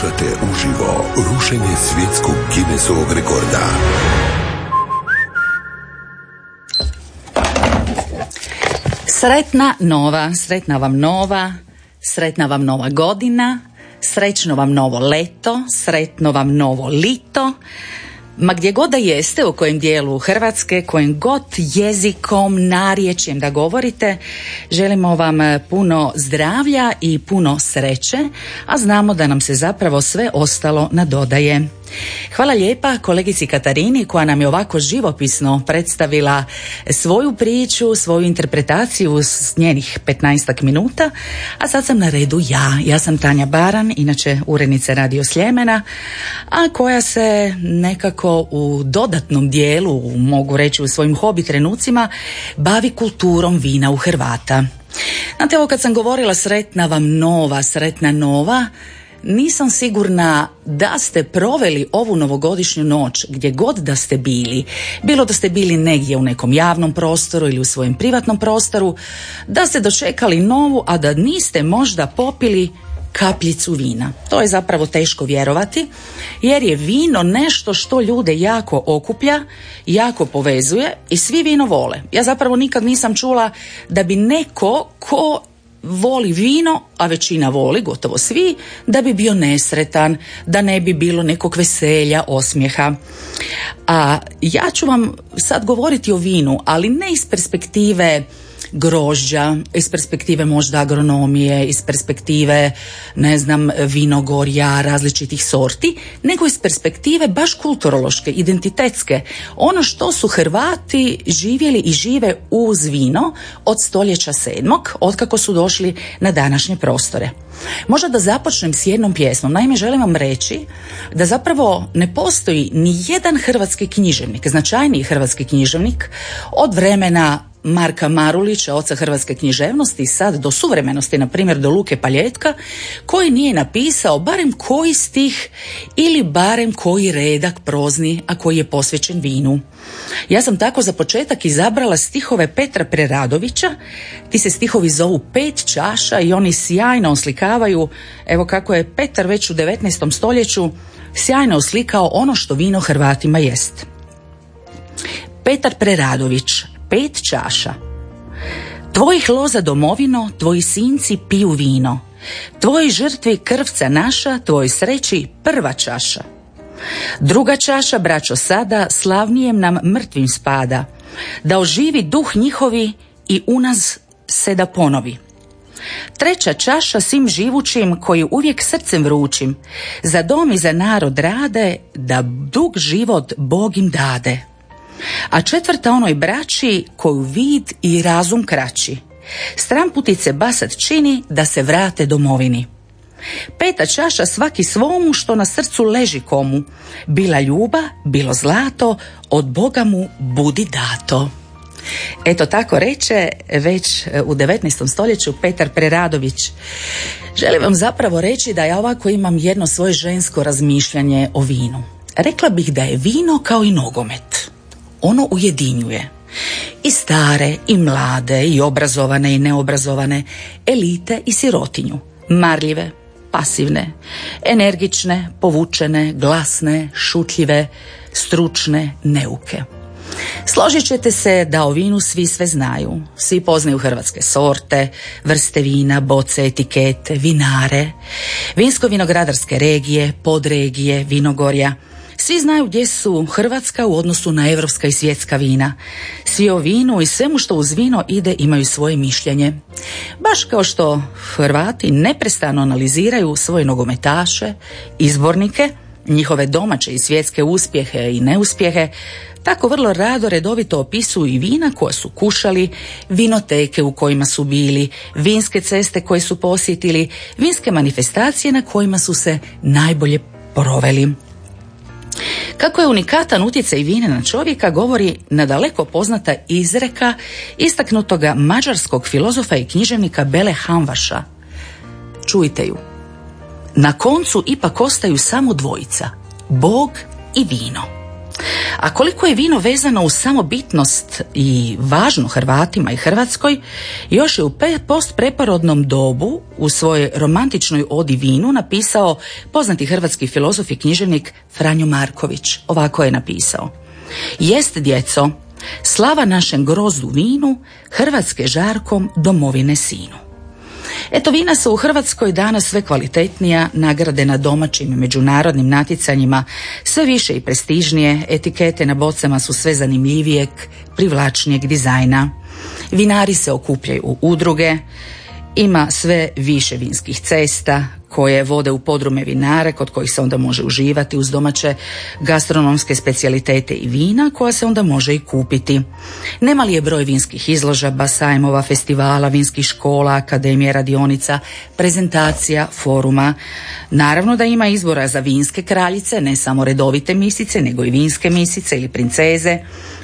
Slušate uživo rušenje svjetskog Guinnessovog rekorda. Sretna nova, sretna vam nova, sretna vam nova godina, srećno vam novo leto, sretno vam novo lito, Ma gdje god da jeste, u kojem dijelu Hrvatske, kojim god jezikom, narječjem da govorite, želimo vam puno zdravlja i puno sreće, a znamo da nam se zapravo sve ostalo nadodaje. Hvala lijepa kolegici Katarini koja nam je ovako živopisno predstavila svoju priču, svoju interpretaciju s njenih 15 minuta, a sad sam na redu ja. Ja sam Tanja Baran, inače urednica Radio Sljemena, a koja se nekako u dodatnom dijelu, mogu reći u svojim hobi trenucima, bavi kulturom vina u Hrvata. Znate, ovo kad sam govorila sretna vam nova, sretna nova, nisam sigurna da ste proveli ovu novogodišnju noć gdje god da ste bili, bilo da ste bili negdje u nekom javnom prostoru ili u svojem privatnom prostoru, da ste dočekali novu, a da niste možda popili kapljicu vina. To je zapravo teško vjerovati jer je vino nešto što ljude jako okuplja, jako povezuje i svi vino vole. Ja zapravo nikad nisam čula da bi neko ko voli vino, a većina voli, gotovo svi, da bi bio nesretan, da ne bi bilo nekog veselja, osmijeha. A ja ću vam sad govoriti o vinu, ali ne iz perspektive grožđa, iz perspektive možda agronomije, iz perspektive, ne znam, vinogorja, različitih sorti, nego iz perspektive baš kulturološke, identitetske. Ono što su Hrvati živjeli i žive uz vino od stoljeća sedmog, otkako su došli na današnje prostore. Možda da započnem s jednom pjesmom. Naime, želim vam reći da zapravo ne postoji ni jedan hrvatski književnik, značajniji hrvatski književnik od vremena Marka Marulića, oca hrvatske književnosti, sad do suvremenosti, na primjer do Luke Paljetka, koji nije napisao barem koji stih ili barem koji redak prozni, a koji je posvećen vinu. Ja sam tako za početak izabrala stihove Petra Preradovića, ti se stihovi zovu Pet čaša i oni sjajno oslikavaju, evo kako je Petar već u 19. stoljeću sjajno oslikao ono što vino Hrvatima jest. Petar Preradović, pet čaša. Tvojih loza domovino, tvoji sinci piju vino. Tvoji žrtvi krvca naša, tvoj sreći prva čaša. Druga čaša, braćo sada, slavnijem nam mrtvim spada, da oživi duh njihovi i u nas se da ponovi. Treća čaša svim živućim koji uvijek srcem vrućim, za dom i za narod rade, da dug život Bog im dade a četvrta onoj braći koju vid i razum kraći. Stramputice basat čini da se vrate domovini. Peta čaša svaki svomu što na srcu leži komu. Bila ljuba, bilo zlato, od Boga mu budi dato. Eto tako reče već u 19. stoljeću Petar Preradović. Želim vam zapravo reći da ja ovako imam jedno svoje žensko razmišljanje o vinu. Rekla bih da je vino kao i nogomet ono ujedinjuje i stare i mlade i obrazovane i neobrazovane, elite i sirotinju, marljive, pasivne, energične, povučene, glasne, šutljive, stručne, neuke. Složit ćete se da o vinu svi sve znaju. Svi poznaju hrvatske sorte, vrste vina, boce, etikete, vinare, vinsko-vinogradarske regije, podregije, vinogorja – svi znaju gdje su Hrvatska u odnosu na evropska i svjetska vina. Svi o vinu i svemu što uz vino ide imaju svoje mišljenje. Baš kao što Hrvati neprestano analiziraju svoje nogometaše, izbornike, njihove domaće i svjetske uspjehe i neuspjehe, tako vrlo rado redovito opisuju i vina koja su kušali, vinoteke u kojima su bili, vinske ceste koje su posjetili, vinske manifestacije na kojima su se najbolje proveli. Kako je unikatan utjecaj vine na čovjeka govori nadaleko poznata izreka istaknutoga mađarskog filozofa i književnika Bele Hamvaša. Čujte ju. Na koncu ipak ostaju samo dvojica, Bog i vino. A koliko je vino vezano u samobitnost i važno Hrvatima i Hrvatskoj, još je u postpreporodnom dobu u svojoj romantičnoj odi vinu napisao poznati hrvatski filozof i književnik Franjo Marković. Ovako je napisao. Jest djeco, slava našem grozdu vinu, Hrvatske žarkom, domovine sinu. Eto, vina su u Hrvatskoj danas sve kvalitetnija, nagrade na domaćim i međunarodnim natjecanjima, sve više i prestižnije, etikete na bocama su sve zanimljivijeg, privlačnijeg dizajna. Vinari se okupljaju u udruge, ima sve više vinskih cesta koje vode u podrume vinare kod kojih se onda može uživati uz domaće gastronomske specijalitete i vina koja se onda može i kupiti. Nema li je broj vinskih izložaba, sajmova, festivala, vinskih škola, akademije, radionica, prezentacija, foruma. Naravno da ima izbora za vinske kraljice, ne samo redovite misice, nego i vinske misice ili princeze,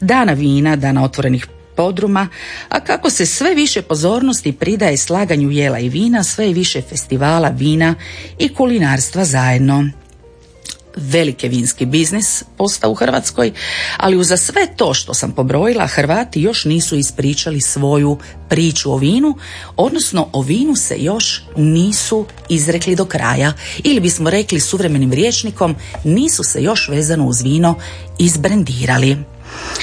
dana vina, dana otvorenih podruma, a kako se sve više pozornosti pridaje slaganju jela i vina, sve više festivala vina i kulinarstva zajedno. Veliki vinski biznis postao u Hrvatskoj, ali uza sve to što sam pobrojila, Hrvati još nisu ispričali svoju priču o vinu, odnosno o vinu se još nisu izrekli do kraja, ili bismo rekli suvremenim rječnikom, nisu se još vezano uz vino izbrendirali.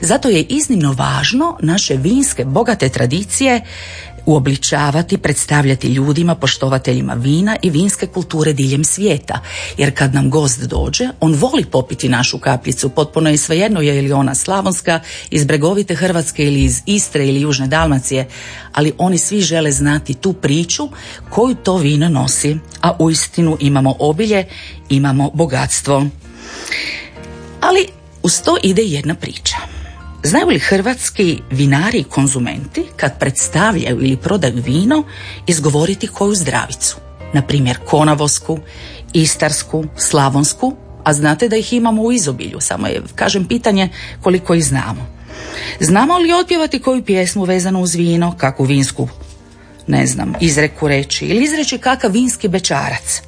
Zato je iznimno važno naše vinske bogate tradicije uobličavati, predstavljati ljudima, poštovateljima vina i vinske kulture diljem svijeta. Jer kad nam gost dođe, on voli popiti našu kapljicu, potpuno je svejedno je li ona slavonska, iz bregovite Hrvatske ili iz Istre ili Južne Dalmacije, ali oni svi žele znati tu priču koju to vino nosi, a uistinu imamo obilje, imamo bogatstvo. Ali uz to ide jedna priča. Znaju li hrvatski vinari i konzumenti kad predstavljaju ili prodaju vino izgovoriti koju zdravicu? Na primjer konavosku, istarsku, slavonsku, a znate da ih imamo u izobilju, samo je, kažem, pitanje koliko ih znamo. Znamo li otpjevati koju pjesmu vezanu uz vino, kakvu vinsku, ne znam, izreku reći ili izreći kakav vinski bečarac?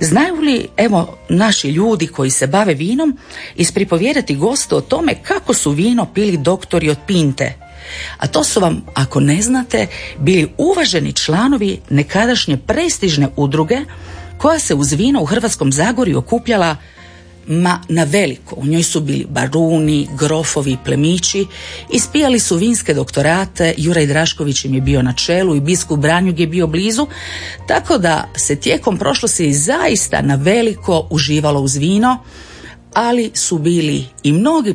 Znaju li, evo, naši ljudi koji se bave vinom ispripovjerati gostu o tome kako su vino pili doktori od pinte? A to su vam, ako ne znate, bili uvaženi članovi nekadašnje prestižne udruge koja se uz vino u Hrvatskom Zagorju okupljala ma na veliko. U njoj su bili baruni, grofovi, plemići, ispijali su vinske doktorate, Juraj Drašković im je bio na čelu i biskup Branjug je bio blizu, tako da se tijekom prošlosti zaista na veliko uživalo uz vino, ali su bili i mnogi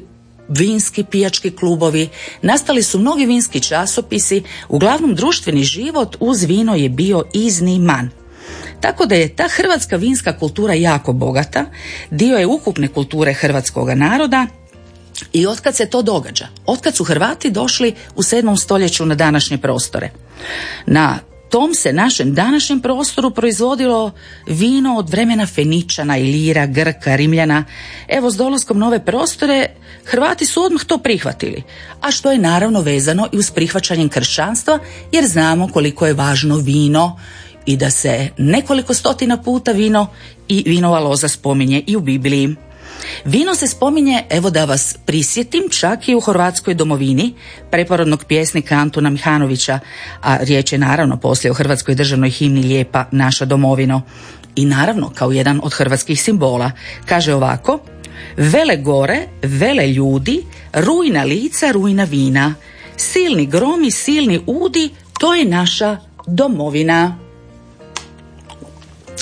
vinski pijački klubovi, nastali su mnogi vinski časopisi, uglavnom društveni život uz vino je bio izniman. Tako da je ta hrvatska vinska kultura jako bogata, dio je ukupne kulture hrvatskog naroda i otkad se to događa? Otkad su Hrvati došli u 7. stoljeću na današnje prostore. Na tom se našem današnjem prostoru proizvodilo vino od vremena Feničana, Ilira, Grka, Rimljana. Evo s dolaskom nove prostore Hrvati su odmah to prihvatili, a što je naravno vezano i uz prihvaćanjem kršćanstva jer znamo koliko je važno vino i da se nekoliko stotina puta vino i vinova loza spominje i u Bibliji. Vino se spominje, evo da vas prisjetim, čak i u Hrvatskoj domovini preporodnog pjesnika Antuna Mihanovića, a riječ je naravno poslije o Hrvatskoj državnoj himni Lijepa naša domovino. I naravno kao jedan od hrvatskih simbola. Kaže ovako, vele gore, vele ljudi, rujna lica, rujna vina, silni gromi, silni udi, to je naša domovina.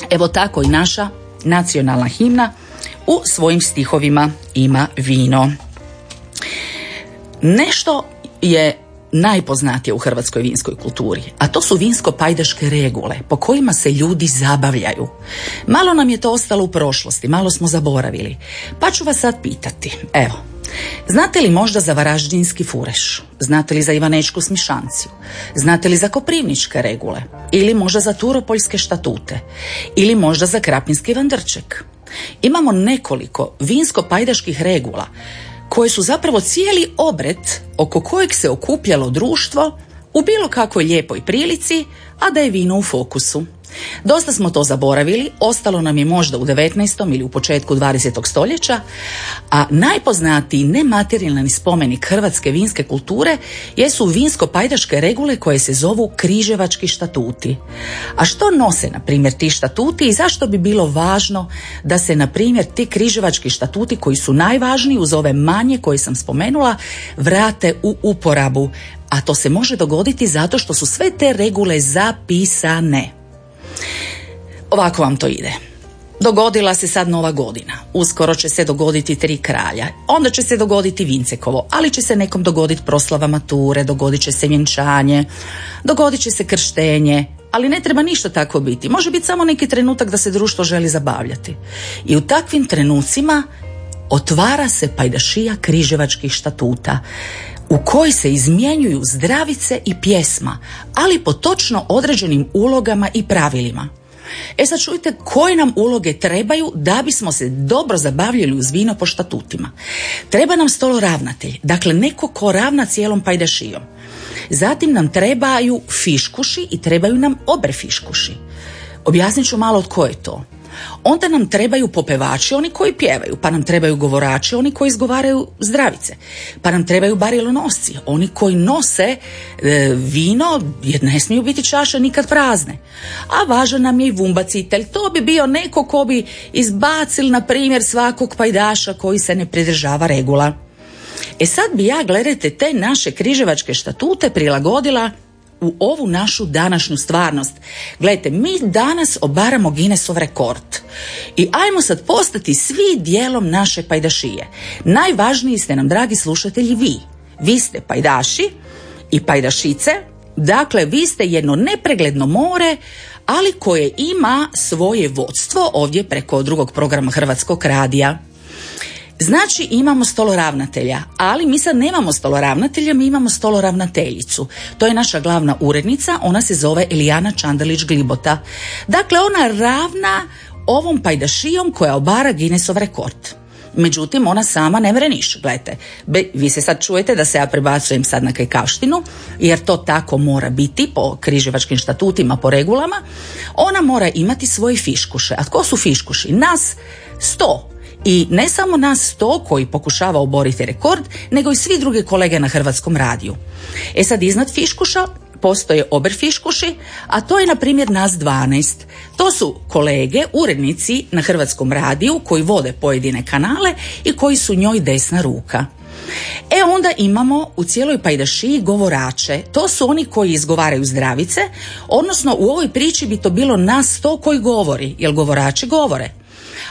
Evo tako i naša nacionalna himna u svojim stihovima ima vino. Nešto je najpoznatije u hrvatskoj vinskoj kulturi, a to su vinsko-pajdaške regule po kojima se ljudi zabavljaju. Malo nam je to ostalo u prošlosti, malo smo zaboravili. Pa ću vas sad pitati, evo, Znate li možda za Varaždinski fureš? Znate li za Ivanečku smišanciju? Znate li za Koprivničke regule? Ili možda za Turopoljske štatute? Ili možda za Krapinski vandrček? Imamo nekoliko vinsko-pajdaških regula koje su zapravo cijeli obret oko kojeg se okupljalo društvo u bilo kakvoj lijepoj prilici, a da je vino u fokusu. Dosta smo to zaboravili, ostalo nam je možda u 19. ili u početku 20. stoljeća, a najpoznatiji nematerijalni spomenik hrvatske vinske kulture jesu vinsko-pajdaške regule koje se zovu križevački štatuti. A što nose, na primjer, ti štatuti i zašto bi bilo važno da se, na primjer, ti križevački štatuti koji su najvažniji uz ove manje koje sam spomenula, vrate u uporabu, a to se može dogoditi zato što su sve te regule zapisane. Ovako vam to ide. Dogodila se sad nova godina. Uskoro će se dogoditi tri kralja. Onda će se dogoditi Vincekovo, ali će se nekom dogoditi proslava mature, dogodit će se vjenčanje, dogodit će se krštenje, ali ne treba ništa tako biti. Može biti samo neki trenutak da se društvo želi zabavljati. I u takvim trenucima otvara se pajdašija križevačkih štatuta u kojoj se izmjenjuju zdravice i pjesma, ali po točno određenim ulogama i pravilima. E sad čujte koje nam uloge trebaju da bismo se dobro zabavljali uz vino po štatutima. Treba nam stolo ravnatelj, dakle neko ko ravna cijelom pajdašijom. Zatim nam trebaju fiškuši i trebaju nam obre fiškuši. Objasnit ću malo koje je to. Onda nam trebaju popevači, oni koji pjevaju, pa nam trebaju govorači, oni koji izgovaraju zdravice, pa nam trebaju barilonosci, oni koji nose e, vino, jer ne smiju biti čaše nikad prazne. A važan nam je i vumbacitelj, to bi bio neko ko bi izbacil, na primjer, svakog pajdaša koji se ne pridržava regula. E sad bi ja, gledajte, te naše križevačke štatute prilagodila u ovu našu današnju stvarnost. Gledajte, mi danas obaramo Guinnessov rekord i ajmo sad postati svi dijelom naše pajdašije. Najvažniji ste nam, dragi slušatelji, vi. Vi ste pajdaši i pajdašice, dakle vi ste jedno nepregledno more, ali koje ima svoje vodstvo ovdje preko drugog programa Hrvatskog radija. Znači imamo stoloravnatelja, ali mi sad nemamo stoloravnatelja, mi imamo stoloravnateljicu. To je naša glavna urednica, ona se zove Elijana Čandelić Glibota. Dakle, ona ravna ovom pajdašijom koja obara Guinnessov rekord. Međutim, ona sama ne mre niš. Gledajte, vi se sad čujete da se ja prebacujem sad na kajkavštinu, jer to tako mora biti po križevačkim štatutima, po regulama. Ona mora imati svoje fiškuše. A tko su fiškuši? Nas sto i ne samo nas to koji pokušava oboriti rekord, nego i svi drugi kolege na Hrvatskom radiju. E sad iznad Fiškuša postoje oberfiškuši, a to je na primjer nas 12. To su kolege, urednici na Hrvatskom radiju koji vode pojedine kanale i koji su njoj desna ruka. E onda imamo u cijeloj pajdašiji govorače. To su oni koji izgovaraju zdravice, odnosno u ovoj priči bi to bilo nas to koji govori, jer govorači govore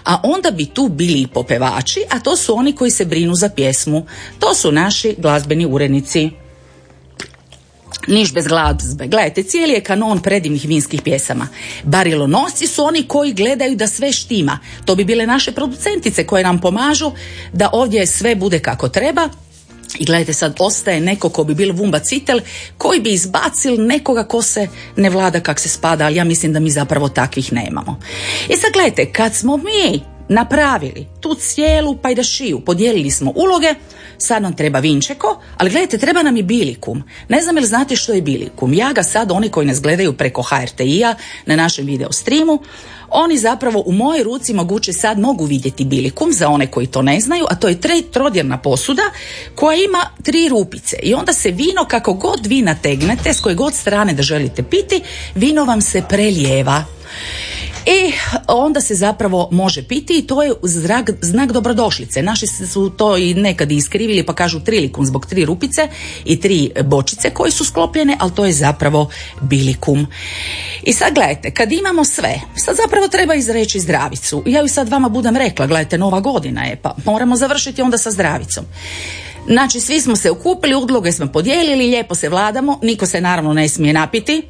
a onda bi tu bili i popevači, a to su oni koji se brinu za pjesmu. To su naši glazbeni urednici. Niš bez glazbe. Gledajte, cijeli je kanon predivnih vinskih pjesama. Barilonosci su oni koji gledaju da sve štima. To bi bile naše producentice koje nam pomažu da ovdje sve bude kako treba, i gledajte sad, ostaje neko ko bi bil vumbacitelj, koji bi izbacil nekoga ko se ne vlada kak se spada, ali ja mislim da mi zapravo takvih nemamo. I sad gledajte, kad smo mi napravili tu cijelu pajdašiju, podijelili smo uloge, sad nam treba vinčeko, ali gledajte, treba nam i bilikum. Ne znam li znate što je bilikum. Ja ga sad, oni koji nas gledaju preko HRTI-a na našem video streamu, oni zapravo u mojoj ruci moguće sad mogu vidjeti bilikum za one koji to ne znaju, a to je tre, trodjerna posuda koja ima tri rupice i onda se vino kako god vi nategnete, s koje god strane da želite piti, vino vam se prelijeva i onda se zapravo može piti i to je znak, znak dobrodošlice. Naši su to i nekad iskrivili pa kažu trilikum zbog tri rupice i tri bočice koje su sklopljene, ali to je zapravo bilikum. I sad gledajte, kad imamo sve, sad zapravo treba izreći zdravicu. Ja ju sad vama budem rekla, gledajte, nova godina je, pa moramo završiti onda sa zdravicom. Znači, svi smo se okupili, udloge smo podijelili, lijepo se vladamo, niko se naravno ne smije napiti,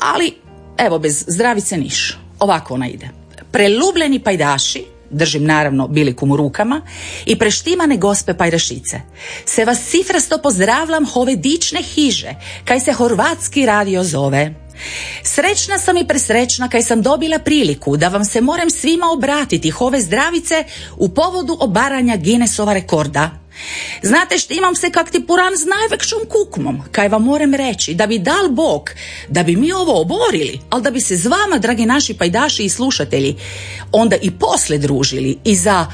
ali evo, bez zdravice niš. Ovako ona ide. Prelubljeni pajdaši, držim naravno bilikum u rukama, i preštimane gospe pajdašice. Se vas cifrasto pozdravljam hove dične hiže, kaj se horvatski radio zove. Srećna sam i presrećna kaj sam dobila priliku da vam se moram svima obratiti hove zdravice u povodu obaranja Guinnessova rekorda. Znate što imam se kak ti puran s najvećom kukmom, kaj vam moram reći, da bi dal Bog, da bi mi ovo oborili, ali da bi se z vama, dragi naši pajdaši i slušatelji, onda i posle družili i za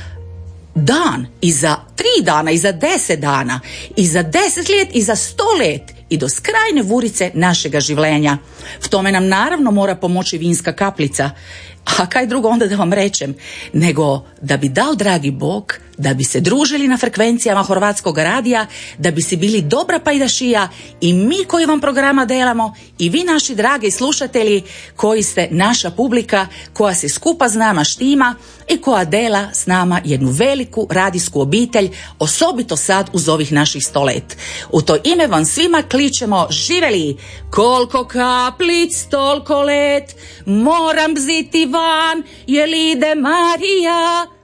dan, i za tri dana, i za deset dana, i za deset let, i za sto let, i do skrajne vurice našega življenja. V tome nam naravno mora pomoći vinska kaplica, a kaj drugo onda da vam rečem, nego da bi dao dragi Bog, da bi se družili na frekvencijama Horvatskog radija, da bi si bili dobra pajdašija i mi koji vam programa delamo i vi naši dragi slušatelji koji ste naša publika koja se skupa s nama štima i koja dela s nama jednu veliku radijsku obitelj, osobito sad uz ovih naših stolet. U to ime vam svima kličemo živeli koliko kaplic, toliko let, moram bziti van, jel ide Marija.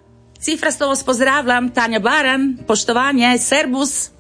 Cifrasto vas pozdravljam, Tanja Baran, poštovanje, serbus.